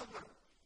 other